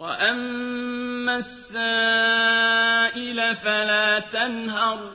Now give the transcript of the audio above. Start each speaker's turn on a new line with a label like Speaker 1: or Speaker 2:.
Speaker 1: وَأَمَّا السَّائِلَ فَلَا تَنْهَرْ